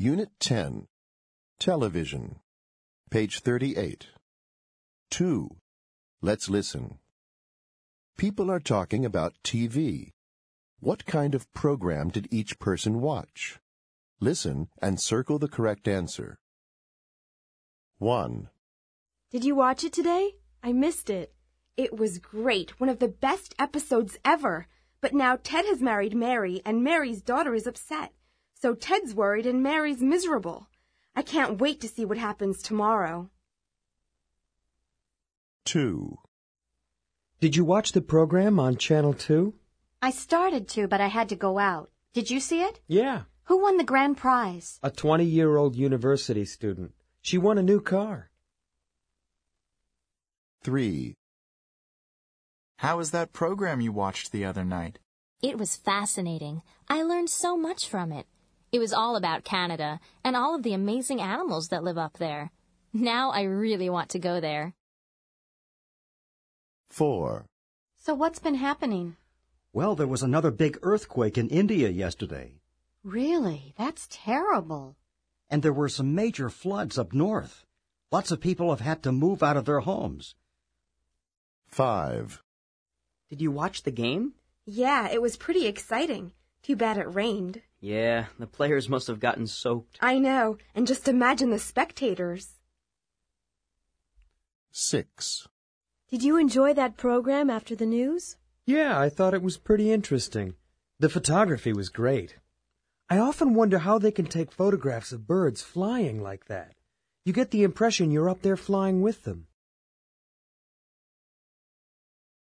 Unit 10. Television. Page 38. 2. Let's listen. People are talking about TV. What kind of program did each person watch? Listen and circle the correct answer. 1. Did you watch it today? I missed it. It was great, one of the best episodes ever. But now Ted has married Mary, and Mary's daughter is upset. So Ted's worried and Mary's miserable. I can't wait to see what happens tomorrow. 2. Did you watch the program on Channel 2? I started to, but I had to go out. Did you see it? Yeah. Who won the grand prize? A 20 year old university student. She won a new car. 3. How was that program you watched the other night? It was fascinating. I learned so much from it. It was all about Canada and all of the amazing animals that live up there. Now I really want to go there. 4. So what's been happening? Well, there was another big earthquake in India yesterday. Really? That's terrible. And there were some major floods up north. Lots of people have had to move out of their homes. 5. Did you watch the game? Yeah, it was pretty exciting. Too bad it rained. Yeah, the players must have gotten soaked. I know, and just imagine the spectators. 6. Did you enjoy that program after the news? Yeah, I thought it was pretty interesting. The photography was great. I often wonder how they can take photographs of birds flying like that. You get the impression you're up there flying with them.